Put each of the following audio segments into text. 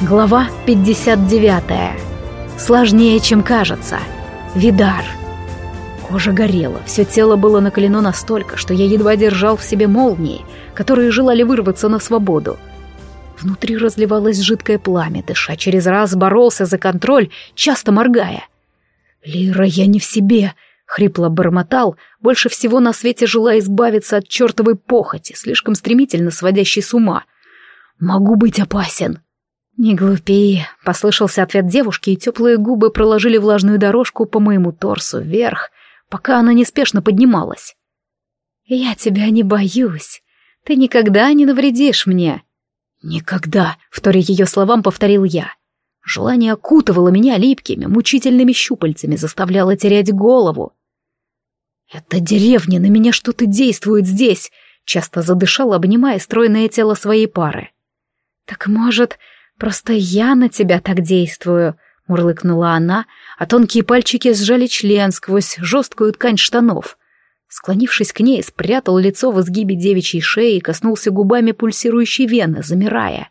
Глава 59. Сложнее, чем кажется. Видар. Кожа горела, все тело было накалено настолько, что я едва держал в себе молнии, которые желали вырваться на свободу. Внутри разливалось жидкое пламя, дыша через раз боролся за контроль, часто моргая. «Лира, я не в себе!» — хрипло бормотал, больше всего на свете желая избавиться от чертовой похоти, слишком стремительно сводящей с ума. «Могу быть опасен!» «Не глупи», — послышался ответ девушки, и теплые губы проложили влажную дорожку по моему торсу вверх, пока она неспешно поднималась. «Я тебя не боюсь. Ты никогда не навредишь мне». «Никогда», — вторя ее словам повторил я. Желание окутывало меня липкими, мучительными щупальцами, заставляло терять голову. «Это деревня, на меня что-то действует здесь», — часто задышал, обнимая стройное тело своей пары. «Так, может, «Просто я на тебя так действую», — мурлыкнула она, а тонкие пальчики сжали член сквозь жесткую ткань штанов. Склонившись к ней, спрятал лицо в изгибе девичьей шеи и коснулся губами пульсирующей вены, замирая.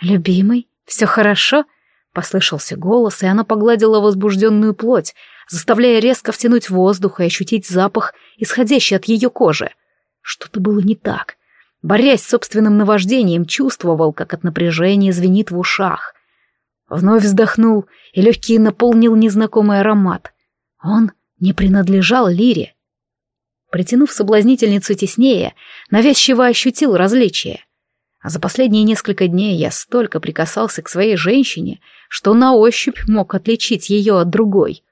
«Любимый, все хорошо?» — послышался голос, и она погладила возбужденную плоть, заставляя резко втянуть воздух и ощутить запах, исходящий от ее кожи. Что-то было не так. Борясь с собственным наваждением, чувствовал, как от напряжения звенит в ушах. Вновь вздохнул, и легкий наполнил незнакомый аромат. Он не принадлежал Лире. Притянув соблазнительницу теснее, навязчиво ощутил различие. А за последние несколько дней я столько прикасался к своей женщине, что на ощупь мог отличить ее от другой.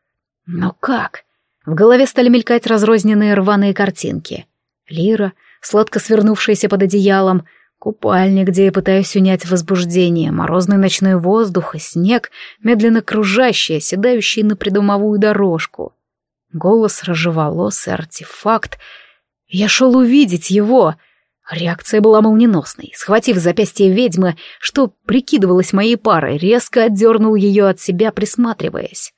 Но как? В голове стали мелькать разрозненные рваные картинки. Лира — сладко свернувшаяся под одеялом, купальня, где я пытаюсь унять возбуждение, морозный ночной воздух и снег, медленно кружащий, оседающий на придомовую дорожку. Голос рыжеволосый, артефакт. Я шел увидеть его. Реакция была молниеносной. Схватив запястье ведьмы, что прикидывалось моей парой, резко отдернул ее от себя, присматриваясь.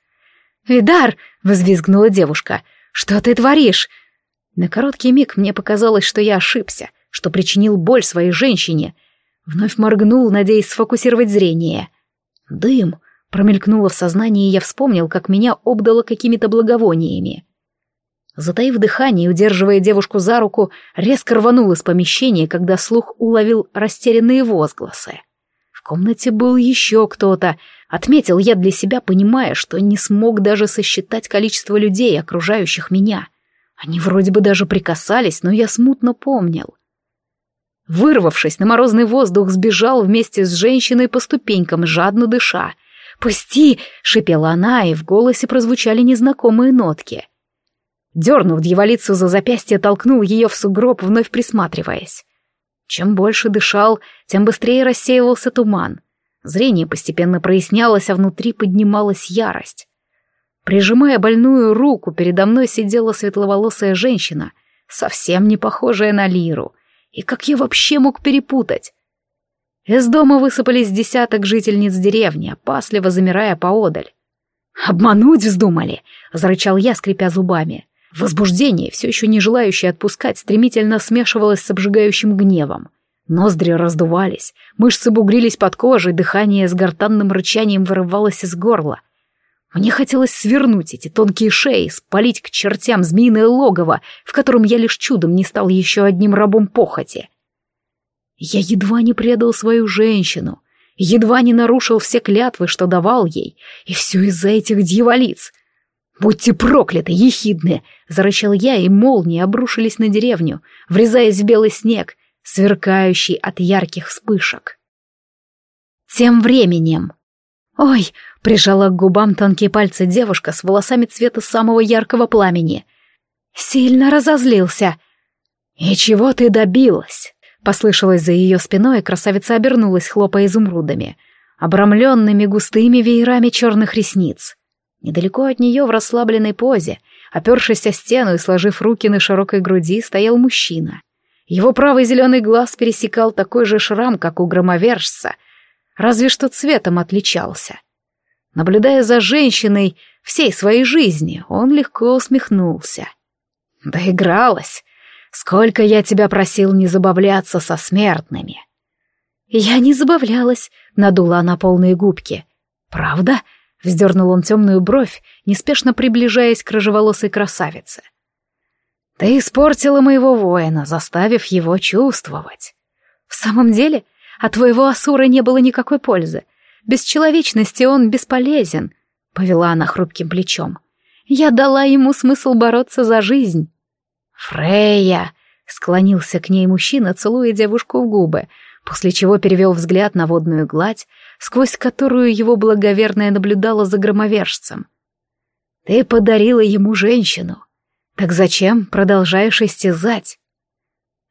«Видар!» — взвизгнула девушка. «Что ты творишь? На короткий миг мне показалось, что я ошибся, что причинил боль своей женщине. Вновь моргнул, надеясь сфокусировать зрение. Дым промелькнуло в сознании, и я вспомнил, как меня обдало какими-то благовониями. Затаив дыхание и удерживая девушку за руку, резко рванул из помещения, когда слух уловил растерянные возгласы. В комнате был еще кто-то. Отметил я для себя, понимая, что не смог даже сосчитать количество людей, окружающих меня — они вроде бы даже прикасались, но я смутно помнил. Вырвавшись на морозный воздух, сбежал вместе с женщиной по ступенькам, жадно дыша. «Пусти!» — шипела она, и в голосе прозвучали незнакомые нотки. Дернув дьяволицу за запястье, толкнул ее в сугроб, вновь присматриваясь. Чем больше дышал, тем быстрее рассеивался туман. Зрение постепенно прояснялось, а внутри поднималась ярость. Прижимая больную руку, передо мной сидела светловолосая женщина, совсем не похожая на Лиру. И как я вообще мог перепутать? Из дома высыпались десяток жительниц деревни, опасливо замирая поодаль. «Обмануть вздумали!» — зарычал я, скрипя зубами. Возбуждение, все еще не желающее отпускать, стремительно смешивалось с обжигающим гневом. Ноздри раздувались, мышцы бугрились под кожей, дыхание с гортанным рычанием вырывалось из горла. Мне хотелось свернуть эти тонкие шеи, спалить к чертям змеиное логово, в котором я лишь чудом не стал еще одним рабом похоти. Я едва не предал свою женщину, едва не нарушил все клятвы, что давал ей, и все из-за этих дьяволиц. «Будьте прокляты, ехидные!» — зарычал я, и молнии обрушились на деревню, врезаясь в белый снег, сверкающий от ярких вспышек. Тем временем... «Ой!» — прижала к губам тонкие пальцы девушка с волосами цвета самого яркого пламени. «Сильно разозлился!» «И чего ты добилась?» — послышалось за ее спиной, и красавица обернулась, хлопая изумрудами, обрамленными густыми веерами черных ресниц. Недалеко от нее в расслабленной позе, опершись о стену и сложив руки на широкой груди, стоял мужчина. Его правый зеленый глаз пересекал такой же шрам, как у громовержца — разве что цветом отличался. Наблюдая за женщиной всей своей жизни, он легко усмехнулся. «Доигралась! Сколько я тебя просил не забавляться со смертными!» Я не забавлялась, надула она полные губки. Правда? Вздернул он темную бровь, неспешно приближаясь к рыжеволосой красавице. Ты испортила моего воина, заставив его чувствовать. В самом деле, от твоего Асура не было никакой пользы. Без человечности он бесполезен, — повела она хрупким плечом. Я дала ему смысл бороться за жизнь. «Фрея!» — склонился к ней мужчина, целуя девушку в губы, после чего перевел взгляд на водную гладь, сквозь которую его благоверная наблюдала за громовержцем. «Ты подарила ему женщину. Так зачем продолжаешь истязать?»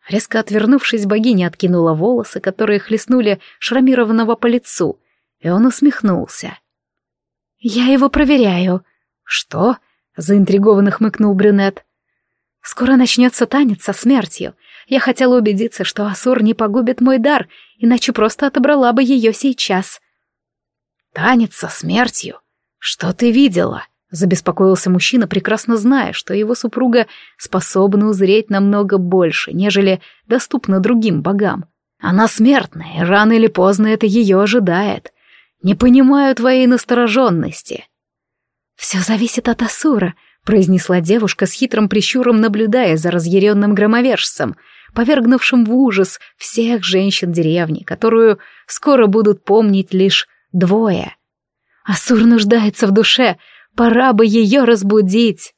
Резко отвернувшись, богиня откинула волосы, которые хлестнули шрамированного по лицу, и он усмехнулся. «Я его проверяю». «Что?» — заинтригованно хмыкнул брюнет. «Скоро начнется танец со смертью. Я хотела убедиться, что Асур не погубит мой дар, иначе просто отобрала бы ее сейчас». «Танец со смертью? Что ты видела?» — забеспокоился мужчина, прекрасно зная, что его супруга способна узреть намного больше, нежели доступно другим богам. Она смертная, и рано или поздно это ее ожидает. Не понимаю твоей настороженности». «Все зависит от Асура», — произнесла девушка с хитрым прищуром, наблюдая за разъяренным громовержцем, повергнувшим в ужас всех женщин деревни, которую скоро будут помнить лишь двое. «Асур нуждается в душе, пора бы ее разбудить».